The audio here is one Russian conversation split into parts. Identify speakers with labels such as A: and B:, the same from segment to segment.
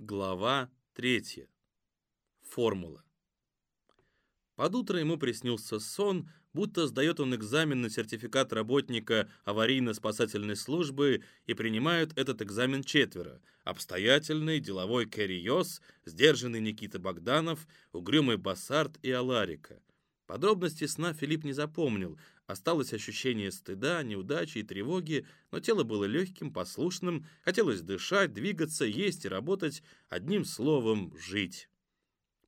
A: Глава 3. Формула. Под утро ему приснился сон, будто сдает он экзамен на сертификат работника аварийно-спасательной службы и принимают этот экзамен четверо. Обстоятельный, деловой Кэрри Йос, сдержанный Никита Богданов, угрюмый Бассард и Аларика. Подробности сна Филипп не запомнил, осталось ощущение стыда, неудачи и тревоги, но тело было легким, послушным, хотелось дышать, двигаться, есть и работать, одним словом, жить.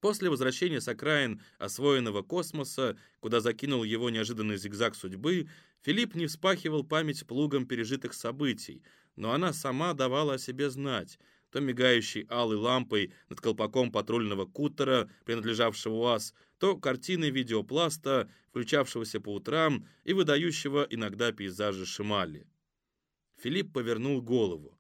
A: После возвращения с окраин освоенного космоса, куда закинул его неожиданный зигзаг судьбы, Филипп не вспахивал память плугом пережитых событий, но она сама давала о себе знать — то мигающей алой лампой над колпаком патрульного кутера, принадлежавшего УАЗ, то картиной видеопласта, включавшегося по утрам и выдающего иногда пейзажи Шимали. Филипп повернул голову.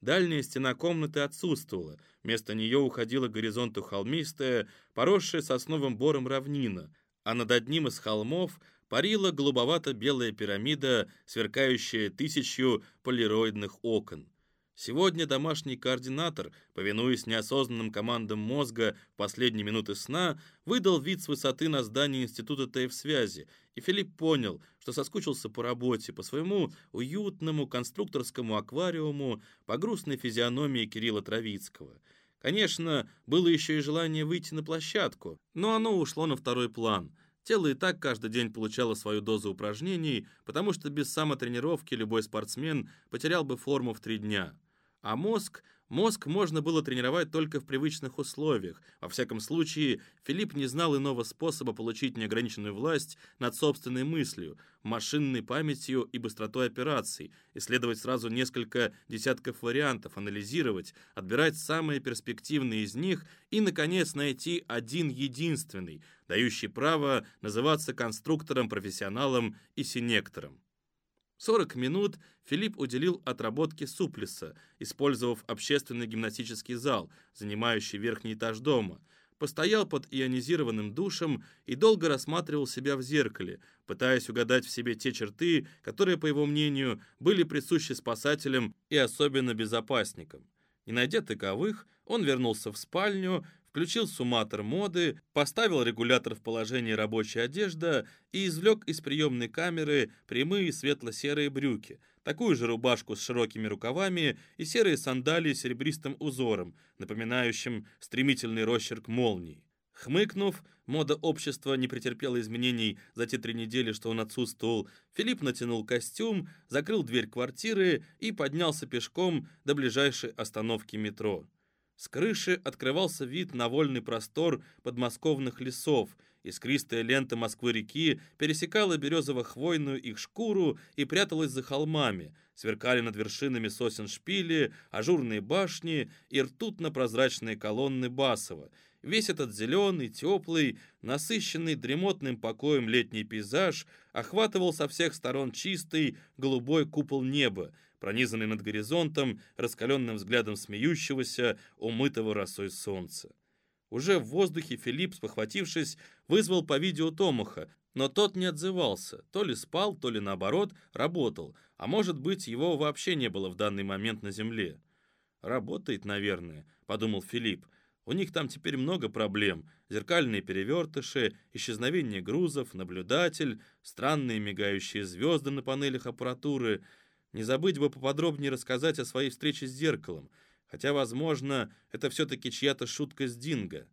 A: Дальняя стена комнаты отсутствовала, вместо нее уходила горизонту холмистая, поросшая сосновым бором равнина, а над одним из холмов парила голубовато-белая пирамида, сверкающая тысячью полироидных окон. Сегодня домашний координатор, повинуясь неосознанным командам мозга в последние минуты сна, выдал вид с высоты на здание Института ТФ-связи, и Филипп понял, что соскучился по работе, по своему уютному конструкторскому аквариуму, по грустной физиономии Кирилла Травицкого. Конечно, было еще и желание выйти на площадку, но оно ушло на второй план – Тело и так каждый день получало свою дозу упражнений, потому что без самотренировки любой спортсмен потерял бы форму в три дня. А мозг, мозг можно было тренировать только в привычных условиях. Во всяком случае, Филипп не знал иного способа получить неограниченную власть над собственной мыслью, машинной памятью и быстротой операций, исследовать сразу несколько десятков вариантов, анализировать, отбирать самые перспективные из них и, наконец, найти один единственный, дающий право называться конструктором, профессионалом и синектором. 40 минут Филипп уделил отработке суплеса, использовав общественный гимнастический зал, занимающий верхний этаж дома. Постоял под ионизированным душем и долго рассматривал себя в зеркале, пытаясь угадать в себе те черты, которые, по его мнению, были присущи спасателям и особенно безопасникам. Не найдя таковых, он вернулся в спальню, включил сумматор моды, поставил регулятор в положение рабочая одежда и извлек из приемной камеры прямые светло-серые брюки, такую же рубашку с широкими рукавами и серые сандалии с серебристым узором, напоминающим стремительный росчерк молний. Хмыкнув, мода общества не претерпела изменений за те три недели, что он отсутствовал, Филипп натянул костюм, закрыл дверь квартиры и поднялся пешком до ближайшей остановки метро. С крыши открывался вид на вольный простор подмосковных лесов. Искристая лента Москвы-реки пересекала березово-хвойную их шкуру и пряталась за холмами. Сверкали над вершинами сосен шпили, ажурные башни и ртутно-прозрачные колонны Басова. Весь этот зеленый, теплый, насыщенный дремотным покоем летний пейзаж охватывал со всех сторон чистый голубой купол неба, пронизанный над горизонтом раскаленным взглядом смеющегося, умытого росой солнца. Уже в воздухе Филипп, спохватившись, вызвал по видео Томаха, но тот не отзывался, то ли спал, то ли наоборот, работал, а может быть, его вообще не было в данный момент на земле. «Работает, наверное», — подумал Филипп. «У них там теперь много проблем. Зеркальные перевертыши, исчезновение грузов, наблюдатель, странные мигающие звезды на панелях аппаратуры — не забыть бы поподробнее рассказать о своей встрече с зеркалом, хотя, возможно, это все-таки чья-то шутка с Динго.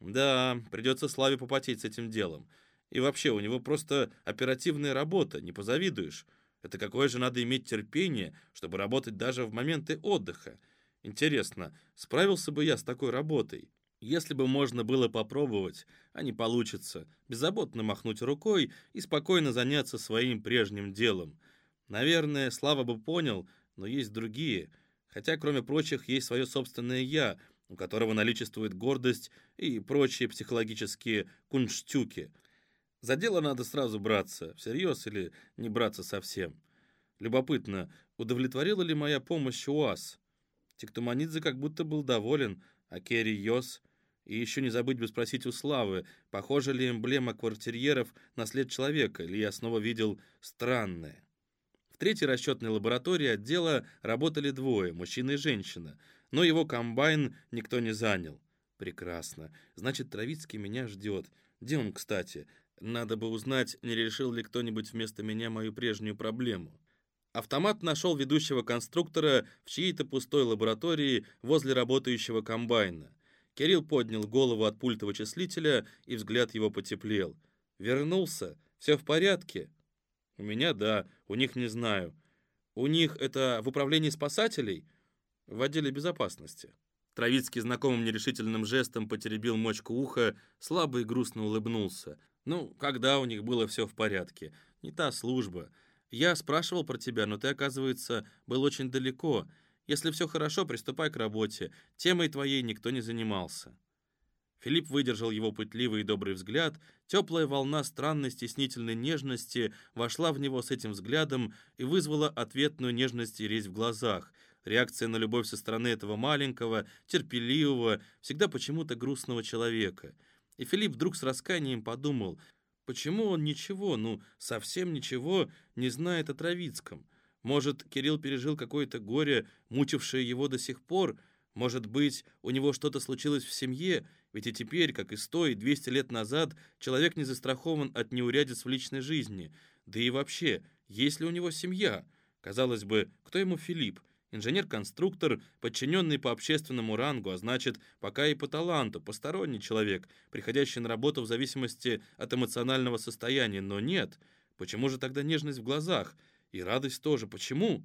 A: Да, придется Славе попотеть с этим делом. И вообще, у него просто оперативная работа, не позавидуешь. Это какое же надо иметь терпение, чтобы работать даже в моменты отдыха. Интересно, справился бы я с такой работой? Если бы можно было попробовать, а не получится, беззаботно махнуть рукой и спокойно заняться своим прежним делом. Наверное, Слава бы понял, но есть другие. Хотя, кроме прочих, есть свое собственное «я», у которого наличествует гордость и прочие психологические кунштюки. За дело надо сразу браться, всерьез или не браться совсем. Любопытно, удовлетворила ли моя помощь УАЗ? Тиктоманидзе как будто был доволен, а Керри Йос... И еще не забыть бы спросить у Славы, похожа ли эмблема квартирьеров на след человека, или я снова видел странное третьей расчетной лаборатории отдела работали двое, мужчина и женщина. но его комбайн никто не занял. Прекрасно. Значит, Травицкий меня ждет. Где он, кстати? Надо бы узнать, не решил ли кто-нибудь вместо меня мою прежнюю проблему. Автомат нашел ведущего конструктора в чьей-то пустой лаборатории возле работающего комбайна. Кирилл поднял голову от пульта вычислителя, и взгляд его потеплел. «Вернулся? Все в порядке?» «У меня да, у них не знаю. У них это в управлении спасателей?» «В отделе безопасности». Травицкий знакомым нерешительным жестом потеребил мочку уха, слабо и грустно улыбнулся. «Ну, когда у них было все в порядке? Не та служба. Я спрашивал про тебя, но ты, оказывается, был очень далеко. Если все хорошо, приступай к работе. Темой твоей никто не занимался». Филипп выдержал его пытливый и добрый взгляд. Теплая волна странной стеснительной нежности вошла в него с этим взглядом и вызвала ответную нежность и резь в глазах — Реакция на любовь со стороны этого маленького, терпеливого, всегда почему-то грустного человека. И Филипп вдруг с раскаянием подумал, почему он ничего, ну, совсем ничего не знает о Травицком. Может, Кирилл пережил какое-то горе, мучившее его до сих пор, может быть, у него что-то случилось в семье, ведь и теперь, как и сто и двести лет назад, человек не застрахован от неурядиц в личной жизни. Да и вообще, есть ли у него семья? Казалось бы, кто ему Филипп? Инженер-конструктор, подчиненный по общественному рангу, а значит, пока и по таланту, посторонний человек, приходящий на работу в зависимости от эмоционального состояния. Но нет. Почему же тогда нежность в глазах? И радость тоже. Почему?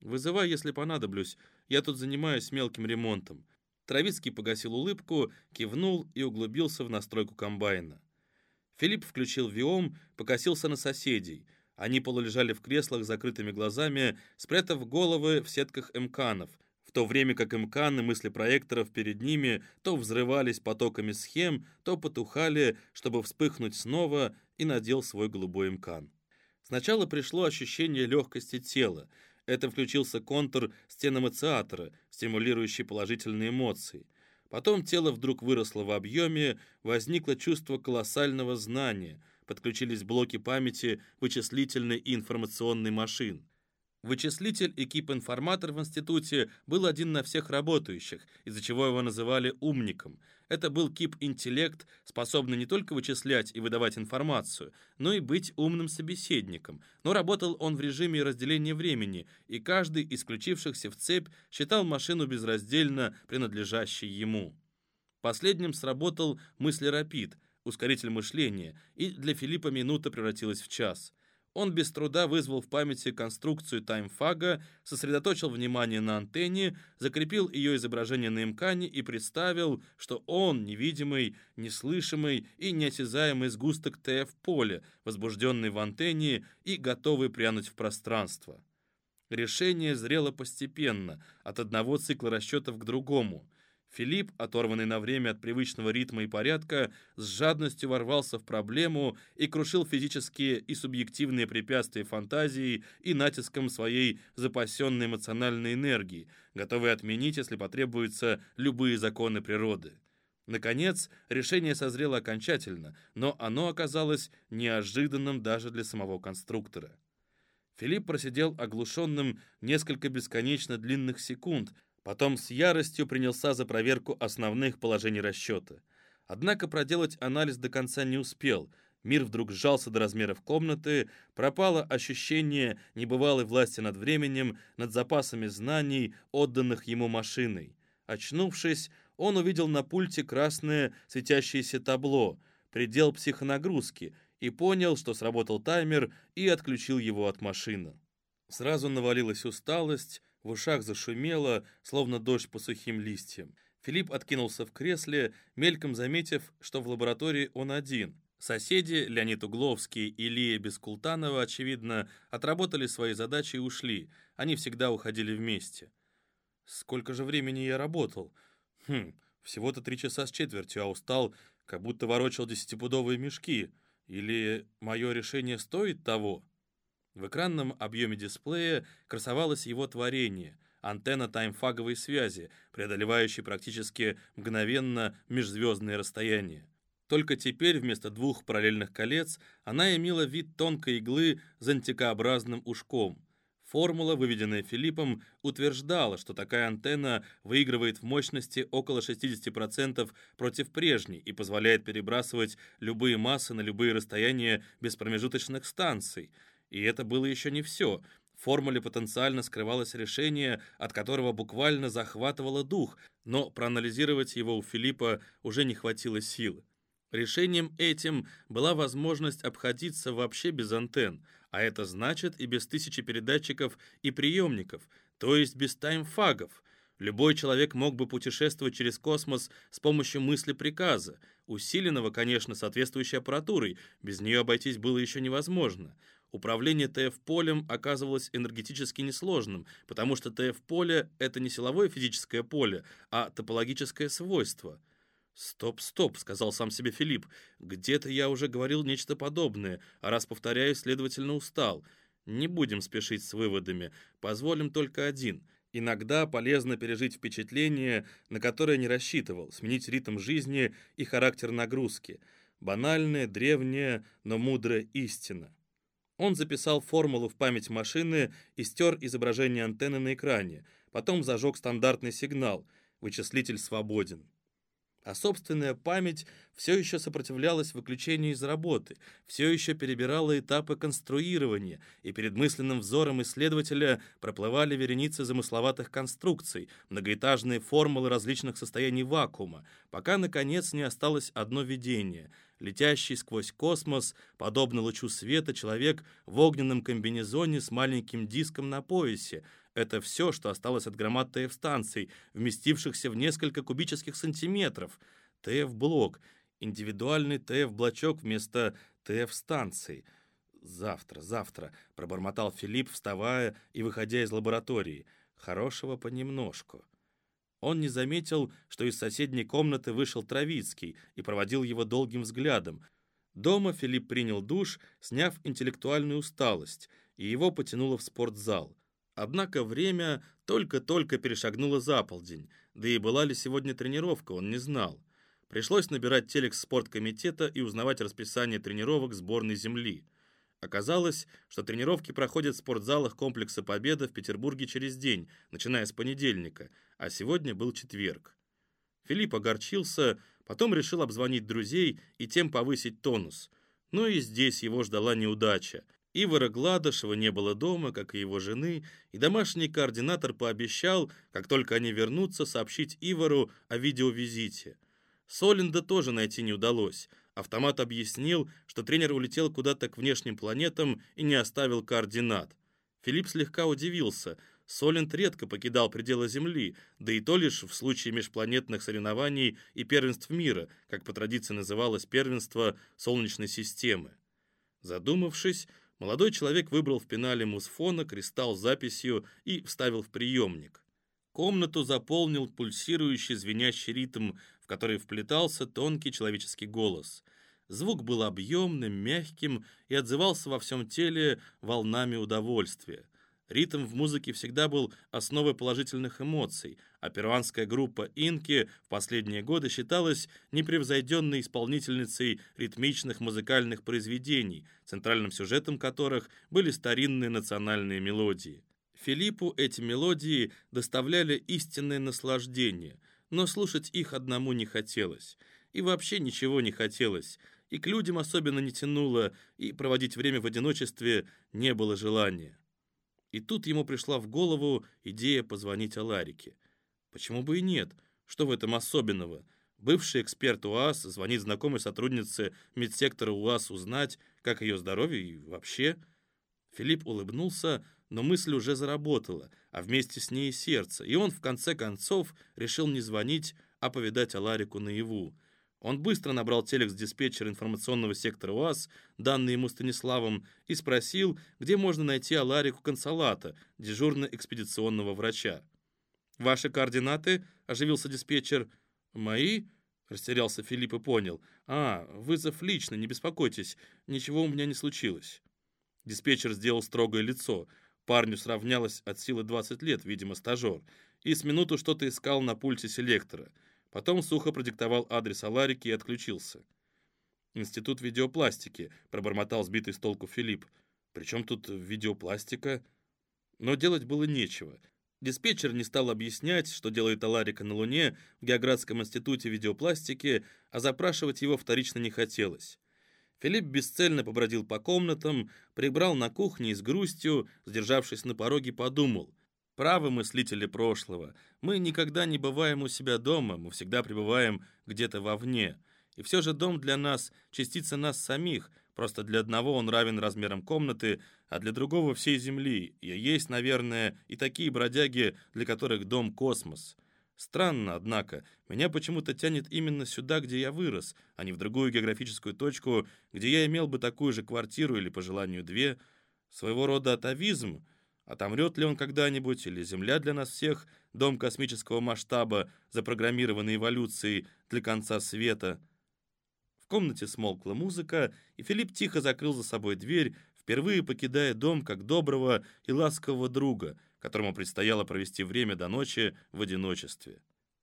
A: Вызывай, если понадоблюсь. Я тут занимаюсь мелким ремонтом. Травицкий погасил улыбку, кивнул и углубился в настройку комбайна. Филипп включил виом, покосился на соседей — они полулежали в креслах с закрытыми глазами, спрятав головы в сетках эмканов, в то время как эмканы мысли проекторов перед ними то взрывались потоками схем, то потухали, чтобы вспыхнуть снова, и надел свой голубой эмкан. Сначала пришло ощущение легкости тела. Это включился контур стеномациатора, стимулирующий положительные эмоции. Потом тело вдруг выросло в объеме, возникло чувство колоссального знания — подключились блоки памяти вычислительной и информационной машин. Вычислитель и кип-информатор в институте был один на всех работающих, из-за чего его называли «умником». Это был кип-интеллект, способный не только вычислять и выдавать информацию, но и быть умным собеседником. Но работал он в режиме разделения времени, и каждый из включившихся в цепь считал машину безраздельно принадлежащей ему. Последним сработал мыслерапид — ускоритель мышления, и для Филиппа минута превратилась в час. Он без труда вызвал в памяти конструкцию таймфага, сосредоточил внимание на антенне, закрепил ее изображение на имкане и представил, что он невидимый, неслышимый и неосязаемый сгусток ТФ-поля, возбужденный в антенне и готовый прянуть в пространство. Решение зрело постепенно, от одного цикла расчетов к другому – Филипп, оторванный на время от привычного ритма и порядка, с жадностью ворвался в проблему и крушил физические и субъективные препятствия фантазии и натиском своей запасенной эмоциональной энергии, готовый отменить, если потребуются, любые законы природы. Наконец, решение созрело окончательно, но оно оказалось неожиданным даже для самого конструктора. Филипп просидел оглушенным несколько бесконечно длинных секунд, Потом с яростью принялся за проверку основных положений расчета. Однако проделать анализ до конца не успел. Мир вдруг сжался до размеров комнаты, пропало ощущение небывалой власти над временем, над запасами знаний, отданных ему машиной. Очнувшись, он увидел на пульте красное светящееся табло, предел психонагрузки, и понял, что сработал таймер, и отключил его от машины. Сразу навалилась усталость, в ушах зашумело, словно дождь по сухим листьям. Филипп откинулся в кресле, мельком заметив, что в лаборатории он один. Соседи, Леонид Угловский и Лия Бескултанова, очевидно, отработали свои задачи и ушли. Они всегда уходили вместе. Сколько же времени я работал? Хм, всего-то три часа с четвертью, а устал, как будто ворочал десятипудовые мешки. Или мое решение стоит того? В экранном объеме дисплея красовалось его творение — антенна таймфаговой связи, преодолевающая практически мгновенно межзвездные расстояния. Только теперь вместо двух параллельных колец она имела вид тонкой иглы с антикообразным ушком. Формула, выведенная Филиппом, утверждала, что такая антенна выигрывает в мощности около 60% против прежней и позволяет перебрасывать любые массы на любые расстояния без промежуточных станций. И это было еще не все. В формуле потенциально скрывалось решение, от которого буквально захватывало дух, но проанализировать его у Филиппа уже не хватило силы. Решением этим была возможность обходиться вообще без антенн, а это значит и без тысячи передатчиков и приемников, то есть без таймфагов. Любой человек мог бы путешествовать через космос с помощью мысли приказа, усиленного, конечно, соответствующей аппаратурой, без нее обойтись было еще невозможно. Управление ТФ-полем оказывалось энергетически несложным, потому что ТФ-поле — это не силовое физическое поле, а топологическое свойство — «Стоп, стоп», — сказал сам себе Филипп. «Где-то я уже говорил нечто подобное, а раз повторяю, следовательно, устал. Не будем спешить с выводами, позволим только один. Иногда полезно пережить впечатление, на которое не рассчитывал, сменить ритм жизни и характер нагрузки. Банальная, древняя, но мудрая истина». Он записал формулу в память машины и стер изображение антенны на экране. Потом зажег стандартный сигнал. Вычислитель свободен а собственная память все еще сопротивлялась выключению из работы, все еще перебирала этапы конструирования, и перед мысленным взором исследователя проплывали вереницы замысловатых конструкций, многоэтажные формулы различных состояний вакуума, пока, наконец, не осталось одно видение — летящий сквозь космос, подобно лучу света, человек в огненном комбинезоне с маленьким диском на поясе, это все, что осталось от громад ТФ-станций, вместившихся в несколько кубических сантиметров. ТФ-блок, индивидуальный ТФ-блочок вместо ТФ-станций. «Завтра, завтра», — пробормотал Филипп, вставая и выходя из лаборатории. «Хорошего понемножку». Он не заметил, что из соседней комнаты вышел Травицкий и проводил его долгим взглядом. Дома Филипп принял душ, сняв интеллектуальную усталость, и его потянуло в спортзал. Однако время только-только перешагнуло за полдень, да и была ли сегодня тренировка, он не знал. Пришлось набирать телекс спорткомитета и узнавать расписание тренировок сборной земли. Оказалось, что тренировки проходят в спортзалах комплекса «Победа» в Петербурге через день, начиная с понедельника, а сегодня был четверг. Филипп огорчился, потом решил обзвонить друзей и тем повысить тонус. Но и здесь его ждала неудача. Ивара Гладышева не было дома, как и его жены, и домашний координатор пообещал, как только они вернутся, сообщить Ивару о видеовизите. Солинда тоже найти не удалось. Автомат объяснил, что тренер улетел куда-то к внешним планетам и не оставил координат. Филипп слегка удивился. Солинд редко покидал пределы Земли, да и то лишь в случае межпланетных соревнований и первенств мира, как по традиции называлось первенство Солнечной системы. Задумавшись, Молодой человек выбрал в пенале мусфона кристалл с записью и вставил в приемник. Комнату заполнил пульсирующий звенящий ритм, в который вплетался тонкий человеческий голос. Звук был объемным, мягким и отзывался во всем теле волнами удовольствия. Ритм в музыке всегда был основой положительных эмоций, а перуанская группа «Инки» в последние годы считалась непревзойденной исполнительницей ритмичных музыкальных произведений, центральным сюжетом которых были старинные национальные мелодии. Филиппу эти мелодии доставляли истинное наслаждение, но слушать их одному не хотелось. И вообще ничего не хотелось, и к людям особенно не тянуло, и проводить время в одиночестве не было желания. И тут ему пришла в голову идея позвонить Аларике. Почему бы и нет? Что в этом особенного? Бывший эксперт УАЗ звонит знакомой сотруднице медсектора УАЗ узнать, как ее здоровье и вообще. Филипп улыбнулся, но мысль уже заработала, а вместе с ней и сердце, и он в конце концов решил не звонить, а повидать Аларику наяву. Он быстро набрал телекс-диспетчер информационного сектора УАЗ, данные ему Станиславом, и спросил, где можно найти Аларику Консолата, дежурно-экспедиционного врача. «Ваши координаты?» – оживился диспетчер. «Мои?» – растерялся Филипп и понял. «А, вызов лично, не беспокойтесь, ничего у меня не случилось». Диспетчер сделал строгое лицо. Парню сравнялось от силы 20 лет, видимо, стажер, и с минуту что-то искал на пульте селектора – Потом сухо продиктовал адрес Аларики и отключился. «Институт видеопластики», — пробормотал сбитый с толку Филипп. «Причем тут видеопластика?» Но делать было нечего. Диспетчер не стал объяснять, что делает Аларика на Луне в Геоградском институте видеопластики, а запрашивать его вторично не хотелось. Филипп бесцельно побродил по комнатам, прибрал на кухне и с грустью, сдержавшись на пороге, подумал. Правы мыслители прошлого. Мы никогда не бываем у себя дома, мы всегда пребываем где-то вовне. И все же дом для нас — частица нас самих, просто для одного он равен размерам комнаты, а для другого — всей Земли. И есть, наверное, и такие бродяги, для которых дом — космос. Странно, однако, меня почему-то тянет именно сюда, где я вырос, а не в другую географическую точку, где я имел бы такую же квартиру или, по желанию, две. Своего рода атовизм. Отомрет ли он когда-нибудь, или Земля для нас всех — дом космического масштаба, запрограммированный эволюцией для конца света? В комнате смолкла музыка, и Филипп тихо закрыл за собой дверь, впервые покидая дом как доброго и ласкового друга — которому предстояло провести время до ночи в одиночестве.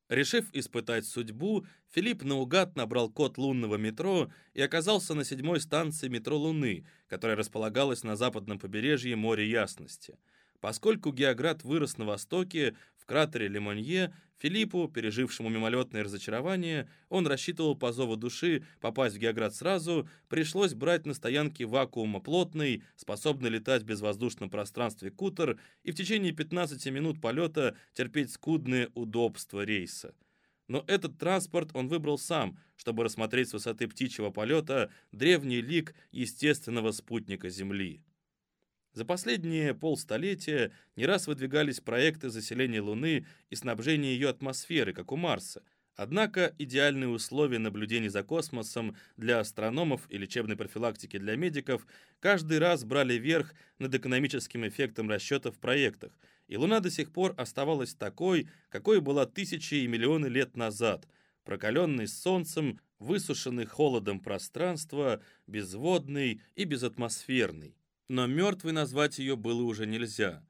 A: Решив испытать судьбу, Филипп наугад набрал код лунного метро и оказался на седьмой станции метро Луны, которая располагалась на западном побережье моря Ясности. Поскольку Геоград вырос на востоке, в кратере Лемонье, Филиппу, пережившему мимолетное разочарование, он рассчитывал по зову души попасть в Геоград сразу, пришлось брать на стоянке вакуума плотный, способный летать в безвоздушном пространстве кутер и в течение 15 минут полета терпеть скудные удобства рейса. Но этот транспорт он выбрал сам, чтобы рассмотреть с высоты птичьего полета древний лик естественного спутника Земли. За последние полстолетия не раз выдвигались проекты заселения Луны и снабжения ее атмосферы, как у Марса. Однако идеальные условия наблюдений за космосом для астрономов и лечебной профилактики для медиков каждый раз брали верх над экономическим эффектом расчетов в проектах, и Луна до сих пор оставалась такой, какой была тысячи и миллионы лет назад, прокаленной солнцем, высушенной холодом пространства, безводной и безатмосферной но мертвой назвать ее было уже нельзя.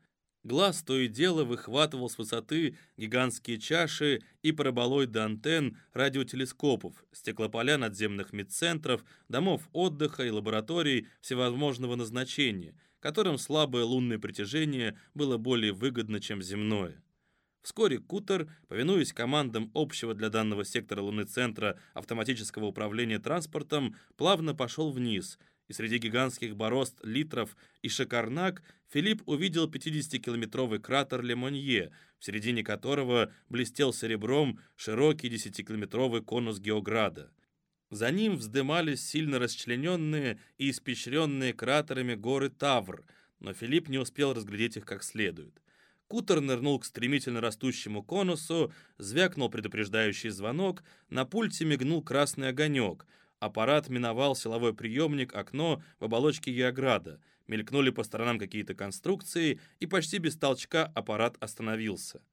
A: Глаз то и дело выхватывал с высоты гигантские чаши и параболоид до антенн радиотелескопов, стеклополя надземных медцентров, домов отдыха и лабораторий всевозможного назначения, которым слабое лунное притяжение было более выгодно, чем земное. Вскоре Кутер, повинуясь командам общего для данного сектора Луны Центра автоматического управления транспортом, плавно пошел вниз – и среди гигантских борозд литров и шикарнак Филипп увидел 50-километровый кратер Лемонье, в середине которого блестел серебром широкий 10-километровый конус Геограда. За ним вздымались сильно расчлененные и испещренные кратерами горы Тавр, но Филипп не успел разглядеть их как следует. Кутер нырнул к стремительно растущему конусу, звякнул предупреждающий звонок, на пульте мигнул красный огонек — Аппарат миновал силовой приемник, окно в оболочке Геограда. Мелькнули по сторонам какие-то конструкции, и почти без толчка аппарат остановился.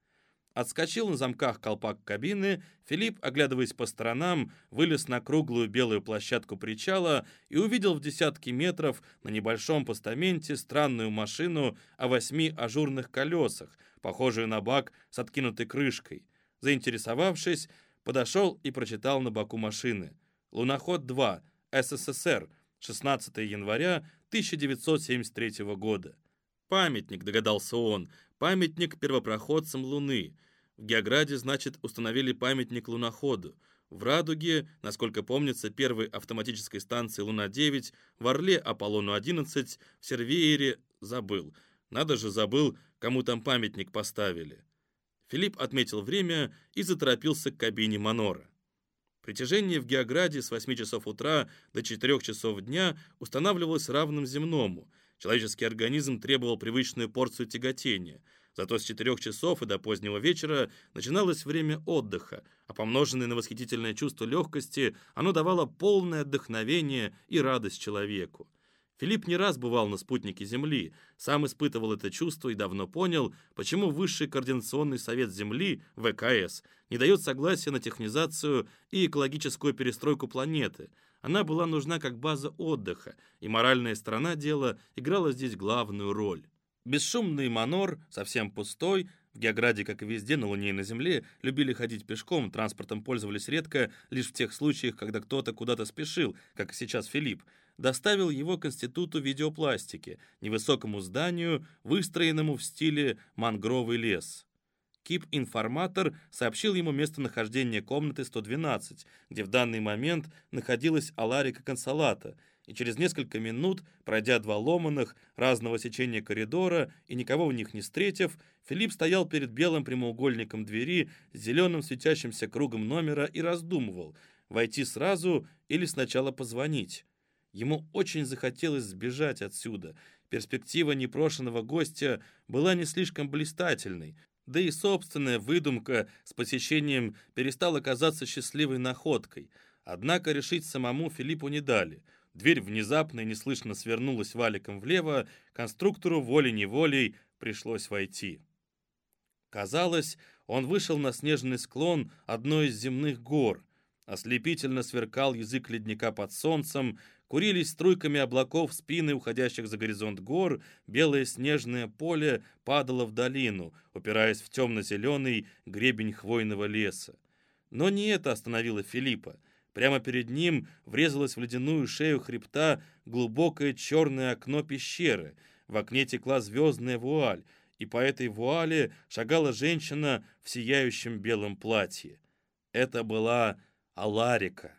A: Отскочил на замках колпак кабины, Филипп, оглядываясь по сторонам, вылез на круглую белую площадку причала и увидел в десятки метров на небольшом постаменте странную машину о восьми ажурных колесах, похожую на бак с откинутой крышкой. Заинтересовавшись, подошел и прочитал на боку машины – Луноход-2, СССР, 16 января 1973 года. Памятник, догадался он, памятник первопроходцам Луны. В Геограде, значит, установили памятник луноходу. В Радуге, насколько помнится, первой автоматической станции Луна-9, в Орле Аполлону-11, в Сервеере забыл. Надо же, забыл, кому там памятник поставили. Филипп отметил время и заторопился к кабине Манора. Притяжение в Геограде с 8 часов утра до 4 часов дня устанавливалось равным земному. Человеческий организм требовал привычную порцию тяготения. Зато с 4 часов и до позднего вечера начиналось время отдыха, а помноженное на восхитительное чувство легкости, оно давало полное вдохновение и радость человеку. Филипп не раз бывал на спутнике Земли, сам испытывал это чувство и давно понял, почему Высший координационный совет Земли, ВКС, не дает согласия на технизацию и экологическую перестройку планеты. Она была нужна как база отдыха, и моральная сторона дела играла здесь главную роль. Бесшумный манор, совсем пустой, В Геограде, как и везде на Луне и на Земле, любили ходить пешком, транспортом пользовались редко, лишь в тех случаях, когда кто-то куда-то спешил, как сейчас Филипп, доставил его к Институту видеопластики, невысокому зданию, выстроенному в стиле «мангровый лес». Кип-информатор сообщил ему местонахождение комнаты 112, где в данный момент находилась Аларика Консолата — и через несколько минут, пройдя два ломаных, разного сечения коридора и никого в них не встретив, Филипп стоял перед белым прямоугольником двери с зеленым светящимся кругом номера и раздумывал, войти сразу или сначала позвонить. Ему очень захотелось сбежать отсюда. Перспектива непрошенного гостя была не слишком блистательной, да и собственная выдумка с посещением перестала казаться счастливой находкой. Однако решить самому Филиппу не дали — Дверь внезапно и неслышно свернулась валиком влево, конструктору волей-неволей пришлось войти. Казалось, он вышел на снежный склон одной из земных гор. Ослепительно сверкал язык ледника под солнцем, курились струйками облаков спины уходящих за горизонт гор, белое снежное поле падало в долину, упираясь в темно-зеленый гребень хвойного леса. Но не это остановило Филиппа. Прямо перед ним врезалось в ледяную шею хребта глубокое черное окно пещеры. В окне текла звездная вуаль, и по этой вуале шагала женщина в сияющем белом платье. Это была Аларика.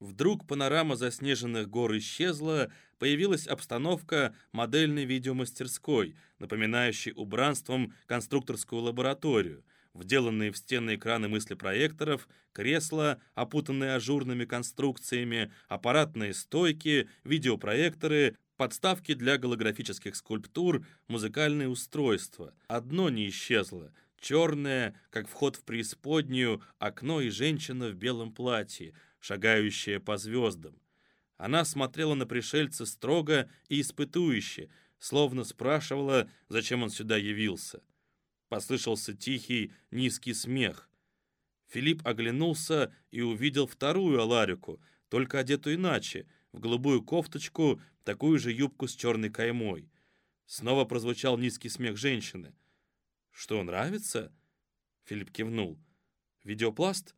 A: Вдруг панорама заснеженных гор исчезла, появилась обстановка модельной видеомастерской, напоминающей убранством конструкторскую лабораторию — вделанные в стены экраны мыслепроекторов, кресла, опутанные ажурными конструкциями, аппаратные стойки, видеопроекторы, подставки для голографических скульптур, музыкальные устройства. Одно не исчезло — черное, как вход в преисподнюю, окно и женщина в белом платье, шагающая по звездам. Она смотрела на пришельца строго и испытующе, словно спрашивала, зачем он сюда явился. Послышался тихий, низкий смех. Филипп оглянулся и увидел вторую Аларику, только одетую иначе, в голубую кофточку, такую же юбку с черной каймой. Снова прозвучал низкий смех женщины. «Что, нравится?» Филипп кивнул. «Видеопласт?»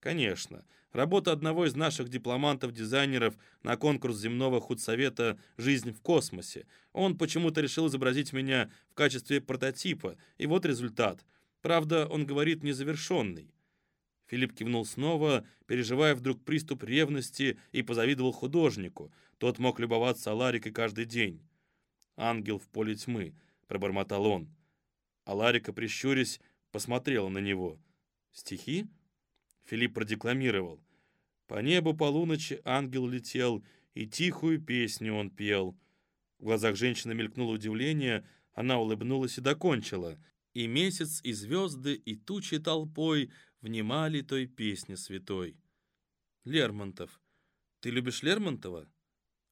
A: «Конечно. Работа одного из наших дипломантов-дизайнеров на конкурс земного худсовета «Жизнь в космосе». Он почему-то решил изобразить меня в качестве прототипа, и вот результат. Правда, он говорит незавершенный. Филипп кивнул снова, переживая вдруг приступ ревности, и позавидовал художнику. Тот мог любоваться Аларикой каждый день. «Ангел в поле тьмы», — пробормотал он. Аларика, прищурясь, посмотрела на него. «Стихи?» Филипп продекламировал. «По небу полуночи ангел летел, и тихую песню он пел». В глазах женщины мелькнуло удивление, она улыбнулась и докончила. «И месяц, и звезды, и тучи толпой внимали той песне святой». «Лермонтов. Ты любишь Лермонтова?»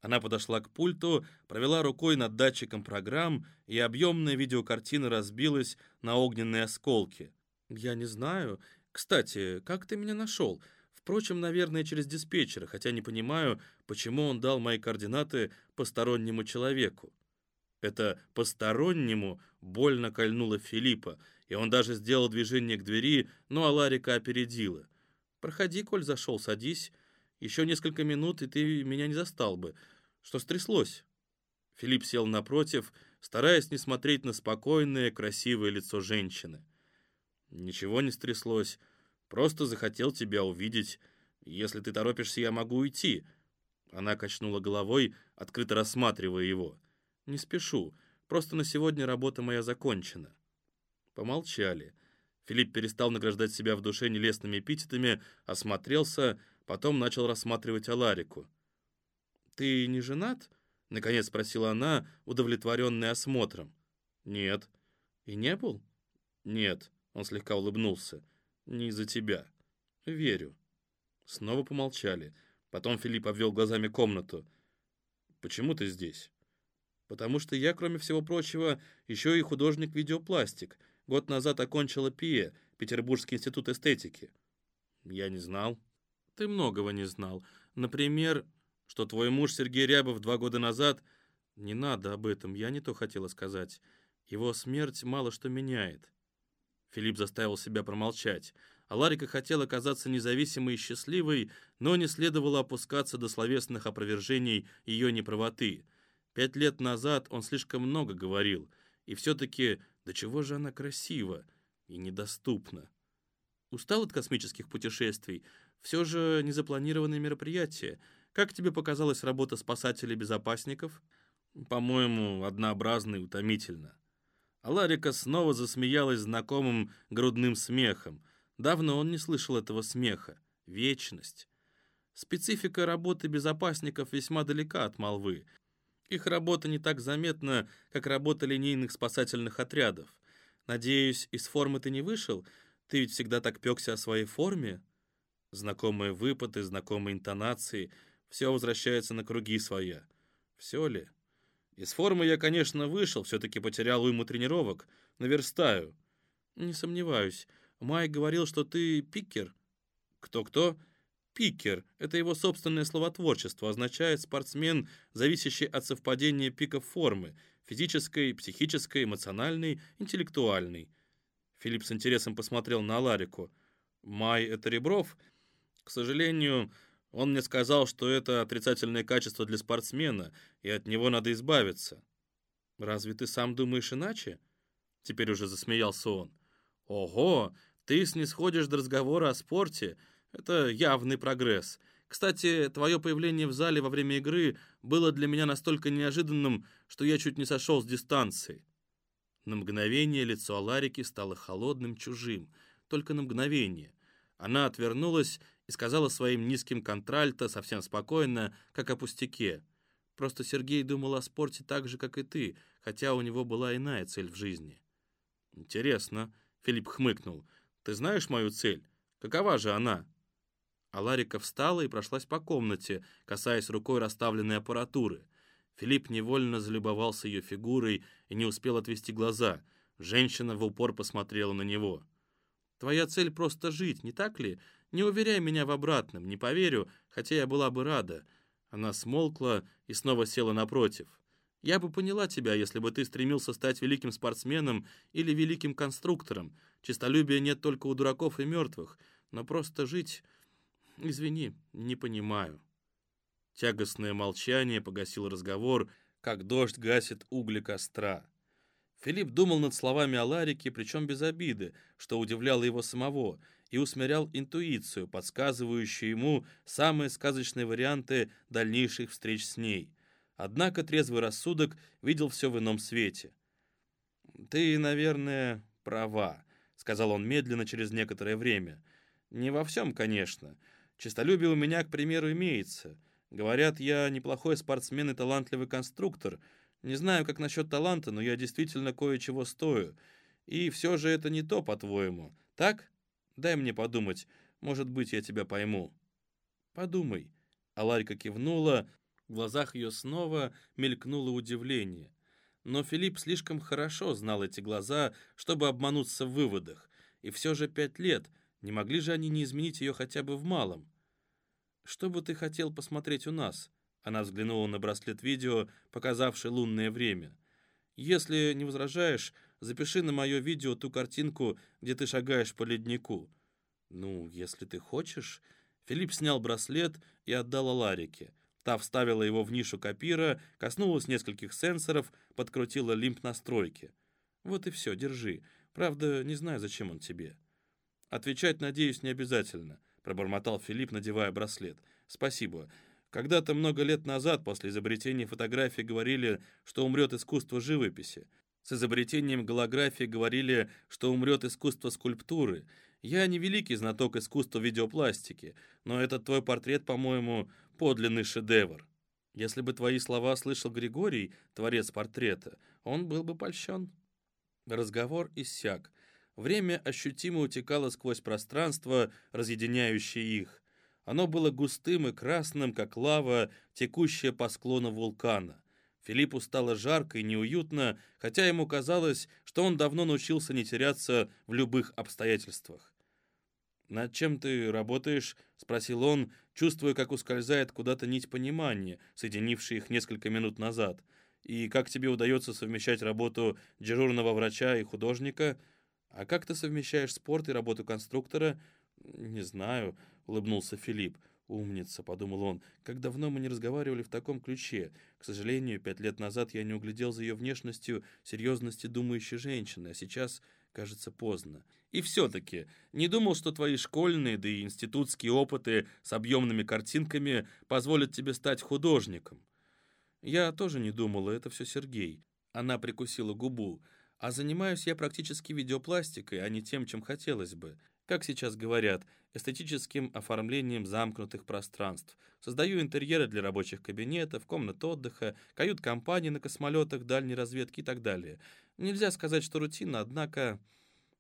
A: Она подошла к пульту, провела рукой над датчиком программ, и объемная видеокартина разбилась на огненные осколки. «Я не знаю. Кстати, как ты меня нашел? Впрочем, наверное, через диспетчера, хотя не понимаю, почему он дал мои координаты постороннему человеку. Это «постороннему» больно кольнуло Филиппа, и он даже сделал движение к двери, но Аларика опередила. «Проходи, коль зашел, садись. Еще несколько минут, и ты меня не застал бы. Что стряслось?» Филипп сел напротив, стараясь не смотреть на спокойное, красивое лицо женщины. «Ничего не стряслось. Просто захотел тебя увидеть. Если ты торопишься, я могу уйти». Она качнула головой, открыто рассматривая его. «Не спешу. Просто на сегодня работа моя закончена». Помолчали. Филипп перестал награждать себя в душе нелестными эпитетами, осмотрелся, потом начал рассматривать Аларику. «Ты не женат?» — наконец спросила она, удовлетворенная осмотром. «Нет». «И не был?» «Нет». Он слегка улыбнулся. «Не из-за тебя. Верю». Снова помолчали. Потом Филипп обвел глазами комнату. «Почему ты здесь?» «Потому что я, кроме всего прочего, еще и художник-видеопластик. Год назад окончила ПИЭ, Петербургский институт эстетики». «Я не знал». «Ты многого не знал. Например, что твой муж Сергей Рябов два года назад...» «Не надо об этом, я не то хотела сказать. Его смерть мало что меняет. Филипп заставил себя промолчать. А Ларика хотела казаться независимой и счастливой, но не следовало опускаться до словесных опровержений ее неправоты. Пять лет назад он слишком много говорил, и все-таки до чего же она красива и недоступна. Устал от космических путешествий? Все же незапланированные мероприятия. Как тебе показалась работа спасателей-безопасников? По-моему, однообразно и утомительно. А Ларика снова засмеялась знакомым грудным смехом. Давно он не слышал этого смеха. Вечность. Специфика работы безопасников весьма далека от молвы. Их работа не так заметна, как работа линейных спасательных отрядов. Надеюсь, из формы ты не вышел? Ты ведь всегда так пекся о своей форме? Знакомые выпады, знакомые интонации. Все возвращается на круги своя. Все ли? Из формы я, конечно, вышел, все-таки потерял уйму тренировок. Наверстаю. Не сомневаюсь. Майк говорил, что ты пикер. Кто-кто? Пикер — это его собственное словотворчество, означает спортсмен, зависящий от совпадения пиков формы, физической, психической, эмоциональной, интеллектуальной. Филипп с интересом посмотрел на Ларику. «Май — это Ребров?» «К сожалению, он мне сказал, что это отрицательное качество для спортсмена, и от него надо избавиться. Разве ты сам думаешь иначе? Теперь уже засмеялся он. Ого, ты снисходишь до разговора о спорте. Это явный прогресс. Кстати, твое появление в зале во время игры было для меня настолько неожиданным, что я чуть не сошел с дистанции. На мгновение лицо Аларики стало холодным, чужим. Только на мгновение. Она отвернулась и сказала своим низким контральто совсем спокойно, как о пустяке. Просто Сергей думал о спорте так же, как и ты, хотя у него была иная цель в жизни. «Интересно», — Филипп хмыкнул. «Ты знаешь мою цель? Какова же она?» А Ларика встала и прошлась по комнате, касаясь рукой расставленной аппаратуры. Филипп невольно залюбовался ее фигурой и не успел отвести глаза. Женщина в упор посмотрела на него. «Твоя цель просто жить, не так ли? Не уверяй меня в обратном, не поверю, хотя я была бы рада». Она смолкла и снова села напротив. «Я бы поняла тебя, если бы ты стремился стать великим спортсменом или великим конструктором. Чистолюбия нет только у дураков и мертвых. Но просто жить... Извини, не понимаю». Тягостное молчание погасил разговор, как дождь гасит угли костра. Филипп думал над словами о Ларике, причем без обиды, что удивляло его самого — и усмирял интуицию, подсказывающую ему самые сказочные варианты дальнейших встреч с ней. Однако трезвый рассудок видел все в ином свете. «Ты, наверное, права», — сказал он медленно через некоторое время. «Не во всем, конечно. Чистолюбие у меня, к примеру, имеется. Говорят, я неплохой спортсмен и талантливый конструктор. Не знаю, как насчет таланта, но я действительно кое-чего стою. И все же это не то, по-твоему. Так?» Дай мне подумать, может быть, я тебя пойму». «Подумай». А Ларька кивнула, в глазах ее снова мелькнуло удивление. Но Филипп слишком хорошо знал эти глаза, чтобы обмануться в выводах. И все же пять лет, не могли же они не изменить ее хотя бы в малом? «Что бы ты хотел посмотреть у нас?» Она взглянула на браслет видео, показавший лунное время. «Если не возражаешь, запиши на мое видео ту картинку, где ты шагаешь по леднику». «Ну, если ты хочешь...» Филипп снял браслет и отдал Ларике. Та вставила его в нишу копира, коснулась нескольких сенсоров, подкрутила лимп настройки. «Вот и все, держи. Правда, не знаю, зачем он тебе». «Отвечать, надеюсь, не обязательно», — пробормотал Филипп, надевая браслет. «Спасибо. Когда-то много лет назад, после изобретения фотографии, говорили, что умрет искусство живописи. С изобретением голографии говорили, что умрет искусство скульптуры. Я не великий знаток искусства видеопластики, но этот твой портрет, по-моему, подлинный шедевр. Если бы твои слова слышал Григорий, творец портрета, он был бы польщен. Разговор иссяк. Время ощутимо утекало сквозь пространство, разъединяющее их. Оно было густым и красным, как лава, текущая по склону вулкана. Филиппу стало жарко и неуютно, хотя ему казалось, что он давно научился не теряться в любых обстоятельствах. «Над чем ты работаешь?» — спросил он, чувствуя, как ускользает куда-то нить понимания, соединившая их несколько минут назад. «И как тебе удается совмещать работу дежурного врача и художника?» А как ты совмещаешь спорт и работу конструктора? Не знаю, улыбнулся Филипп. «Умница», — подумал он, — «как давно мы не разговаривали в таком ключе. К сожалению, пять лет назад я не углядел за ее внешностью серьезности думающей женщины, а сейчас, кажется, поздно. И все-таки, не думал, что твои школьные, да и институтские опыты с объемными картинками позволят тебе стать художником». «Я тоже не думала, это все Сергей». Она прикусила губу. «А занимаюсь я практически видеопластикой, а не тем, чем хотелось бы как сейчас говорят, эстетическим оформлением замкнутых пространств. Создаю интерьеры для рабочих кабинетов, комнат отдыха, кают-компаний на космолетах, дальней разведки и так далее. Нельзя сказать, что рутина, однако...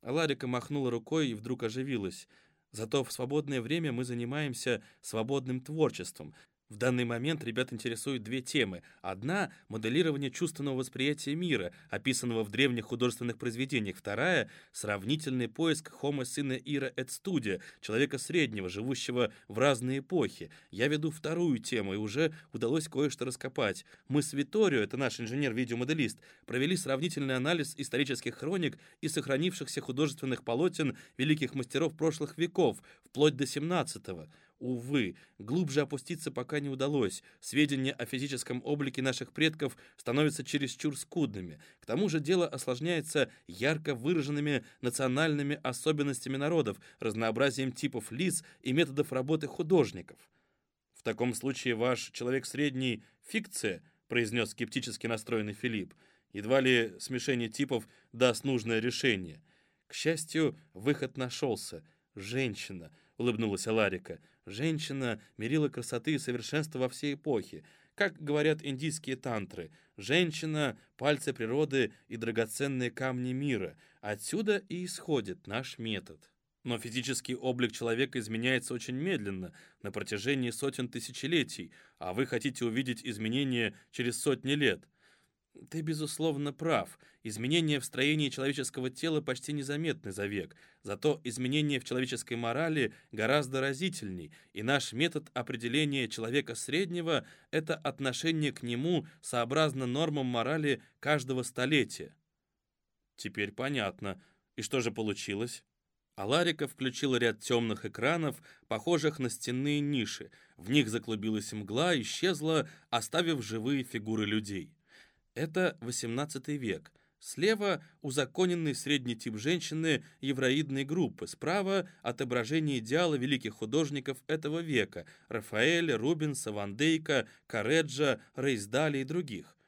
A: Ларика махнула рукой и вдруг оживилась. Зато в свободное время мы занимаемся свободным творчеством — в данный момент ребят интересуют две темы. Одна — моделирование чувственного восприятия мира, описанного в древних художественных произведениях. Вторая — сравнительный поиск Homo sine ira et studia, человека среднего, живущего в разные эпохи. Я веду вторую тему, и уже удалось кое-что раскопать. Мы с Виторио, это наш инженер-видеомоделист, провели сравнительный анализ исторических хроник и сохранившихся художественных полотен великих мастеров прошлых веков, вплоть до 17 -го. Увы, глубже опуститься пока не удалось. Сведения о физическом облике наших предков становятся чересчур скудными. К тому же дело осложняется ярко выраженными национальными особенностями народов, разнообразием типов лиц и методов работы художников. «В таком случае ваш человек средний — фикция», — произнес скептически настроенный Филипп. «Едва ли смешение типов даст нужное решение». К счастью, выход нашелся. «Женщина», — улыбнулась Аларика. Женщина мерила красоты и совершенства во все эпохи. Как говорят индийские тантры, женщина — пальцы природы и драгоценные камни мира. Отсюда и исходит наш метод. Но физический облик человека изменяется очень медленно, на протяжении сотен тысячелетий, а вы хотите увидеть изменения через сотни лет — ты, безусловно, прав. Изменения в строении человеческого тела почти незаметны за век. Зато изменения в человеческой морали гораздо разительней, и наш метод определения человека среднего — это отношение к нему сообразно нормам морали каждого столетия. Теперь понятно. И что же получилось? Аларика включила ряд темных экранов, похожих на стенные ниши. В них заклубилась мгла, исчезла, оставив живые фигуры людей. Это XVIII век. Слева узаконенный средний тип женщины евроидной группы, справа отображение идеала великих художников этого века – Рафаэля, Рубенса, Ван Дейка, Кареджа, Рейсдали и других.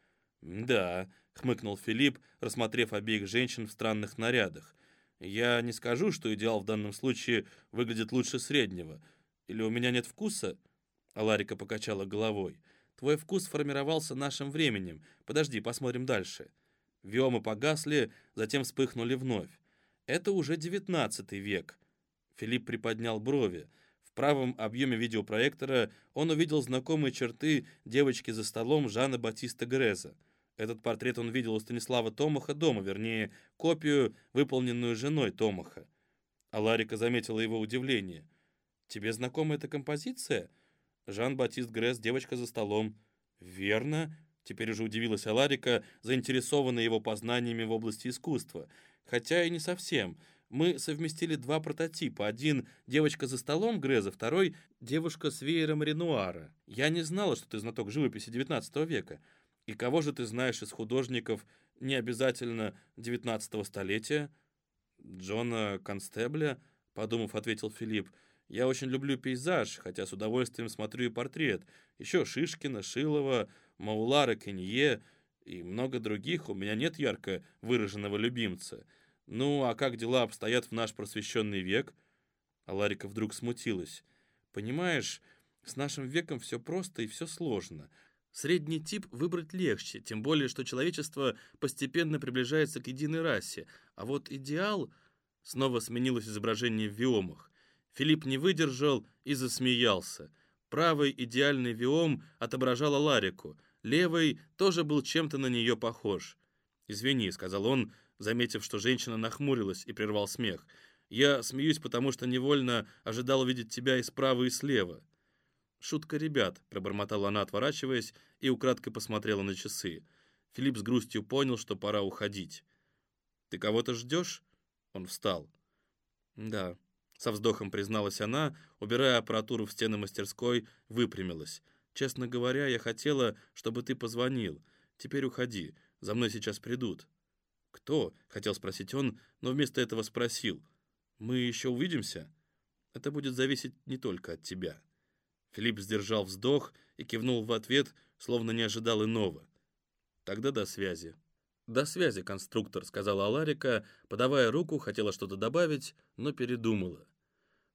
A: «Да», — хмыкнул Филипп, рассмотрев обеих женщин в странных нарядах. «Я не скажу, что идеал в данном случае выглядит лучше среднего. Или у меня нет вкуса?» Аларика покачала головой. Твой вкус формировался нашим временем. Подожди, посмотрим дальше». Виомы погасли, затем вспыхнули вновь. Это уже девятнадцатый век. Филипп приподнял брови. В правом объеме видеопроектора он увидел знакомые черты девочки за столом Жана Батиста Греза. Этот портрет он видел у Станислава Томаха дома, вернее, копию, выполненную женой Томаха. А Ларика заметила его удивление. «Тебе знакома эта композиция?» Жан-Батист Гресс, девочка за столом. Верно. Теперь уже удивилась Аларика, заинтересованная его познаниями в области искусства. Хотя и не совсем. Мы совместили два прототипа. Один — девочка за столом Греза, второй — девушка с веером Ренуара. Я не знала, что ты знаток живописи XIX века. И кого же ты знаешь из художников не обязательно XIX столетия? Джона Констебля, подумав, ответил Филипп. Я очень люблю пейзаж, хотя с удовольствием смотрю и портрет. Еще Шишкина, Шилова, Маулара, Кенье и много других. У меня нет ярко выраженного любимца. Ну, а как дела обстоят в наш просвещенный век?» А Ларика вдруг смутилась. «Понимаешь, с нашим веком все просто и все сложно. Средний тип выбрать легче, тем более, что человечество постепенно приближается к единой расе. А вот идеал...» Снова сменилось изображение в виомах. Филипп не выдержал и засмеялся. Правый идеальный виом отображал Ларику, левый тоже был чем-то на нее похож. «Извини», — сказал он, заметив, что женщина нахмурилась и прервал смех. «Я смеюсь, потому что невольно ожидал увидеть тебя и справа, и слева». «Шутка ребят», — пробормотала она, отворачиваясь, и украдкой посмотрела на часы. Филипп с грустью понял, что пора уходить. «Ты кого-то ждешь?» Он встал. «Да», — со вздохом призналась она, убирая аппаратуру в стены мастерской, выпрямилась. «Честно говоря, я хотела, чтобы ты позвонил. Теперь уходи, за мной сейчас придут». «Кто?» — хотел спросить он, но вместо этого спросил. «Мы еще увидимся?» «Это будет зависеть не только от тебя». Филипп сдержал вздох и кивнул в ответ, словно не ожидал иного. «Тогда до связи». «До связи, конструктор», — сказала Аларика, подавая руку, хотела что-то добавить, но передумала.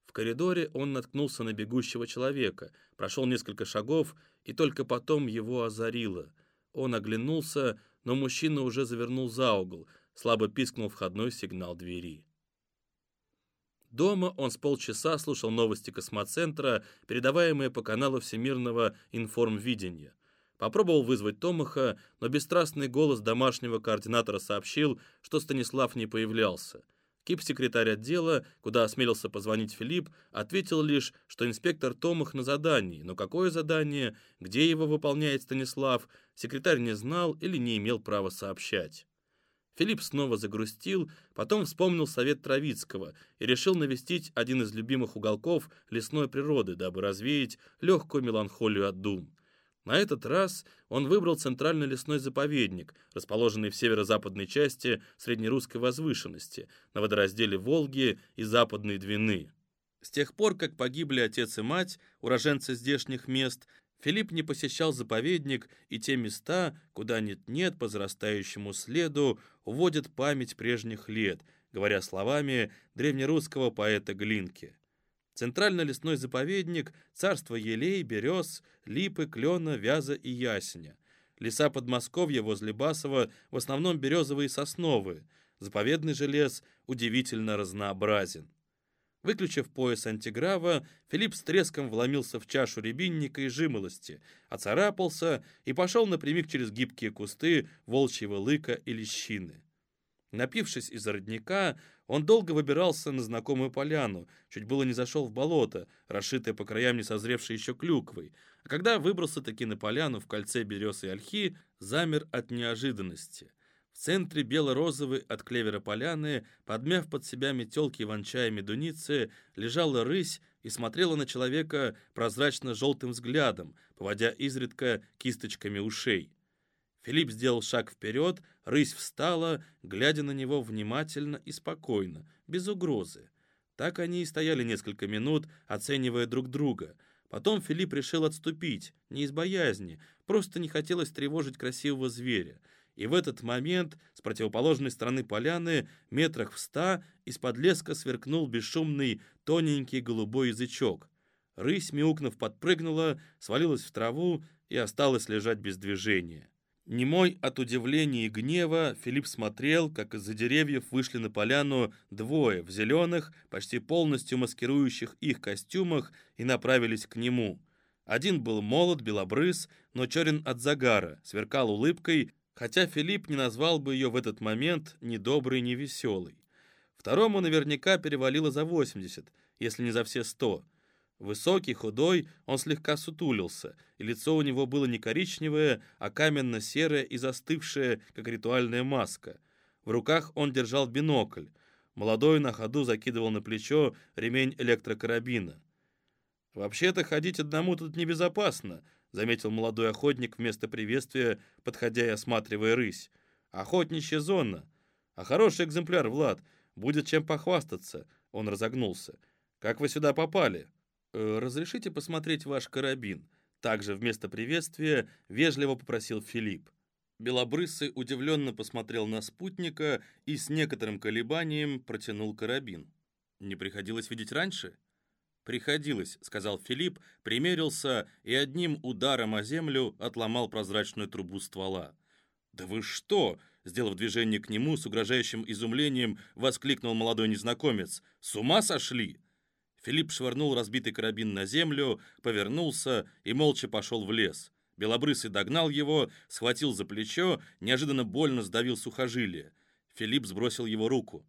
A: В коридоре он наткнулся на бегущего человека, прошел несколько шагов, и только потом его озарило. Он оглянулся, но мужчина уже завернул за угол, слабо пискнул входной сигнал двери. Дома он с полчаса слушал новости космоцентра, передаваемые по каналу Всемирного информвидения. Попробовал вызвать Томаха, но бесстрастный голос домашнего координатора сообщил, что Станислав не появлялся. Кип-секретарь отдела, куда осмелился позвонить Филипп, ответил лишь, что инспектор Томах на задании, но какое задание, где его выполняет Станислав, секретарь не знал или не имел права сообщать. Филипп снова загрустил, потом вспомнил совет Травицкого и решил навестить один из любимых уголков лесной природы, дабы развеять легкую меланхолию от дум. На этот раз он выбрал центральный лесной заповедник, расположенный в северо-западной части среднерусской возвышенности, на водоразделе Волги и Западной Двины. С тех пор, как погибли отец и мать, уроженцы здешних мест, Филипп не посещал заповедник и те места, куда нет-нет по зарастающему следу уводят память прежних лет, говоря словами древнерусского поэта Глинки. Центральный лесной заповедник – царство елей, берез, липы, клена, вяза и ясеня. Леса Подмосковья возле Басова в основном березовые и сосновые. Заповедный же лес удивительно разнообразен. Выключив пояс антиграва, Филипп с треском вломился в чашу рябинника и жимолости, оцарапался и пошел напрямик через гибкие кусты волчьего лыка и лещины. Напившись из родника, он долго выбирался на знакомую поляну, чуть было не зашел в болото, расшитое по краям не созревшей еще клюквой, а когда выбрался таки на поляну в кольце берез и ольхи, замер от неожиданности — в центре бело-розовой от клевера поляны, подмяв под себя метелки иван-чая медуницы, лежала рысь и смотрела на человека прозрачно-желтым взглядом, поводя изредка кисточками ушей. Филипп сделал шаг вперед, рысь встала, глядя на него внимательно и спокойно, без угрозы. Так они и стояли несколько минут, оценивая друг друга. Потом Филипп решил отступить, не из боязни, просто не хотелось тревожить красивого зверя — и в этот момент с противоположной стороны поляны, метрах в ста, из-под леска сверкнул бесшумный тоненький голубой язычок. Рысь, мяукнув, подпрыгнула, свалилась в траву и осталась лежать без движения. Немой от удивления и гнева, Филипп смотрел, как из-за деревьев вышли на поляну двое в зеленых, почти полностью маскирующих их костюмах и направились к нему. Один был молод, белобрыс, но черен от загара, сверкал улыбкой, хотя Филипп не назвал бы ее в этот момент ни доброй, ни веселой. Второму наверняка перевалило за 80, если не за все 100. Высокий, худой, он слегка сутулился, и лицо у него было не коричневое, а каменно-серое и застывшее, как ритуальная маска. В руках он держал бинокль. Молодой на ходу закидывал на плечо ремень электрокарабина. «Вообще-то ходить одному тут небезопасно», заметил молодой охотник вместо приветствия, подходя и осматривая рысь. «Охотничья зона. А хороший экземпляр, Влад. Будет чем похвастаться». Он разогнулся. «Как вы сюда попали?» «Э, «Разрешите посмотреть ваш карабин?» Также вместо приветствия вежливо попросил Филипп. Белобрысый удивленно посмотрел на спутника и с некоторым колебанием протянул карабин. «Не приходилось видеть раньше?» «Приходилось», — сказал Филипп, примерился и одним ударом о землю отломал прозрачную трубу ствола. «Да вы что?» — сделав движение к нему с угрожающим изумлением, воскликнул молодой незнакомец. «С ума сошли?» Филипп швырнул разбитый карабин на землю, повернулся и молча пошел в лес. Белобрысый догнал его, схватил за плечо, неожиданно больно сдавил сухожилие. Филипп сбросил его руку.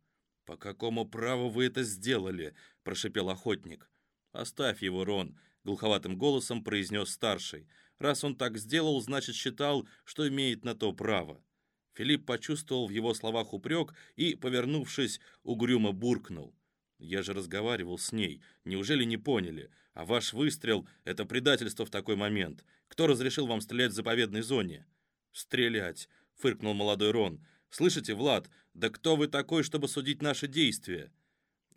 A: «По какому праву вы это сделали?» – прошипел охотник. «Оставь его, Рон», — глуховатым голосом произнес старший. «Раз он так сделал, значит, считал, что имеет на то право». Филипп почувствовал в его словах упрек и, повернувшись, угрюмо буркнул. «Я же разговаривал с ней. Неужели не поняли? А ваш выстрел — это предательство в такой момент. Кто разрешил вам стрелять в заповедной зоне?» «Стрелять!» — фыркнул молодой Рон. «Слышите, Влад, да кто вы такой, чтобы судить наши действия?»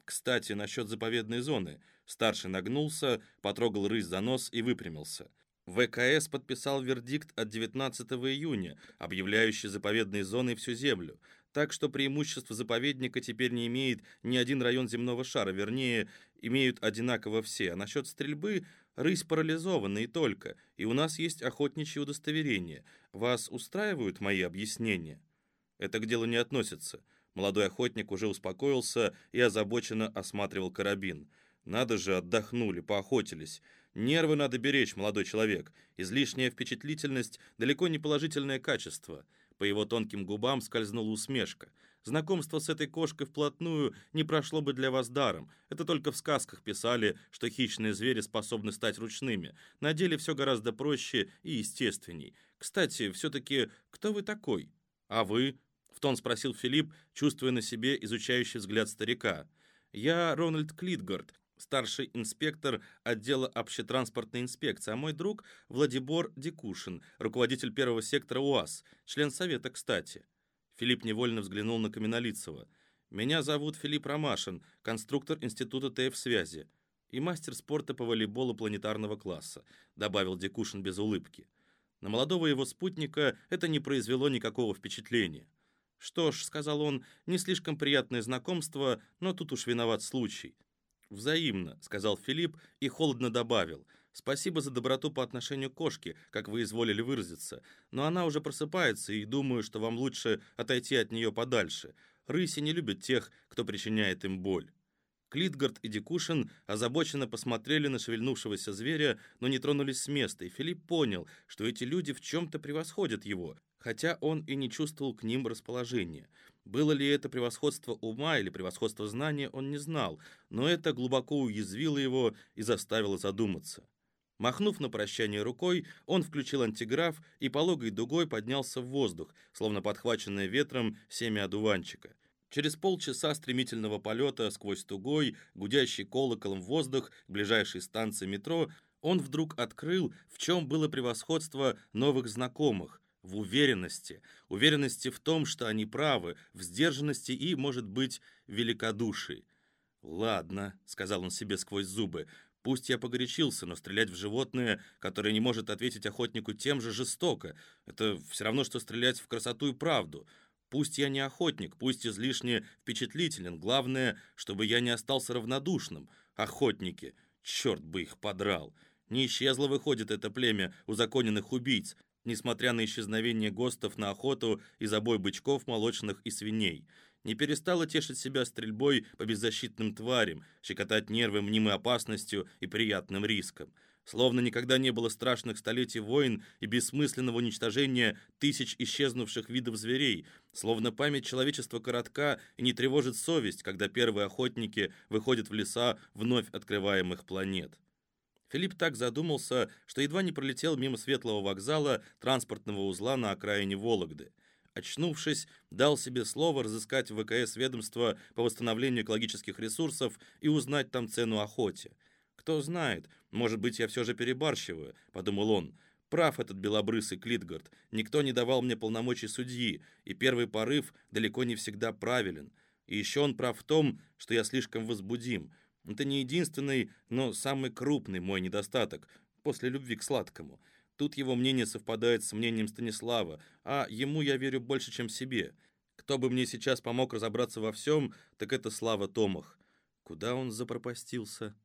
A: «Кстати, насчет заповедной зоны». Старший нагнулся, потрогал рысь за нос и выпрямился. ВКС подписал вердикт от 19 июня, объявляющий заповедной зоной всю землю, так что преимущество заповедника теперь не имеет ни один район земного шара, вернее, имеют одинаково все. А насчет стрельбы рысь парализована и только, и у нас есть охотничье удостоверение. Вас устраивают мои объяснения? Это к делу не относится. Молодой охотник уже успокоился и озабоченно осматривал карабин. Надо же, отдохнули, поохотились. Нервы надо беречь, молодой человек. Излишняя впечатлительность – далеко не положительное качество. По его тонким губам скользнула усмешка. Знакомство с этой кошкой вплотную не прошло бы для вас даром. Это только в сказках писали, что хищные звери способны стать ручными. На деле все гораздо проще и естественней. Кстати, все-таки кто вы такой? А вы? В тон спросил Филипп, чувствуя на себе изучающий взгляд старика. «Я Рональд Клитгард, старший инспектор отдела общетранспортной инспекции, а мой друг Владибор Дикушин, руководитель первого сектора УАЗ, член совета, кстати. Филипп невольно взглянул на Каменолицева. «Меня зовут Филипп Ромашин, конструктор Института ТФ-связи и мастер спорта по волейболу планетарного класса», добавил Дикушин без улыбки. На молодого его спутника это не произвело никакого впечатления. «Что ж», — сказал он, — «не слишком приятное знакомство, но тут уж виноват случай. «Взаимно», — сказал Филипп и холодно добавил. «Спасибо за доброту по отношению к кошке, как вы изволили выразиться. Но она уже просыпается, и думаю, что вам лучше отойти от нее подальше. Рыси не любят тех, кто причиняет им боль». Клитгард и Дикушин озабоченно посмотрели на шевельнувшегося зверя, но не тронулись с места, и Филипп понял, что эти люди в чем-то превосходят его, хотя он и не чувствовал к ним расположения. Было ли это превосходство ума или превосходство знания, он не знал, но это глубоко уязвило его и заставило задуматься. Махнув на прощание рукой, он включил антиграф и пологой дугой поднялся в воздух, словно подхваченное ветром семя одуванчика. Через полчаса стремительного полета сквозь тугой, гудящий колоколом воздух ближайшей станции метро, он вдруг открыл, в чем было превосходство новых знакомых, в уверенности, уверенности в том, что они правы, в сдержанности и, может быть, великодушии. «Ладно», — сказал он себе сквозь зубы, — «пусть я погорячился, но стрелять в животное, которое не может ответить охотнику тем же жестоко, это все равно, что стрелять в красоту и правду. Пусть я не охотник, пусть излишне впечатлителен, главное, чтобы я не остался равнодушным. Охотники, черт бы их подрал!» Не исчезло, выходит, это племя узаконенных убийц, несмотря на исчезновение ГОСТов на охоту и забой бычков, молочных и свиней. Не перестала тешить себя стрельбой по беззащитным тварям, щекотать нервы мнимой опасностью и приятным риском. Словно никогда не было страшных столетий войн и бессмысленного уничтожения тысяч исчезнувших видов зверей, словно память человечества коротка и не тревожит совесть, когда первые охотники выходят в леса вновь открываемых планет. Филипп так задумался, что едва не пролетел мимо светлого вокзала транспортного узла на окраине Вологды. Очнувшись, дал себе слово разыскать в ВКС ведомство по восстановлению экологических ресурсов и узнать там цену охоте. «Кто знает, может быть, я все же перебарщиваю», — подумал он. «Прав этот белобрысый Клитгард. Никто не давал мне полномочий судьи, и первый порыв далеко не всегда правилен. И еще он прав в том, что я слишком возбудим». Это не единственный, но самый крупный мой недостаток после любви к сладкому. Тут его мнение совпадает с мнением Станислава, а ему я верю больше, чем себе. Кто бы мне сейчас помог разобраться во всем, так это Слава Томах. Куда он запропастился?»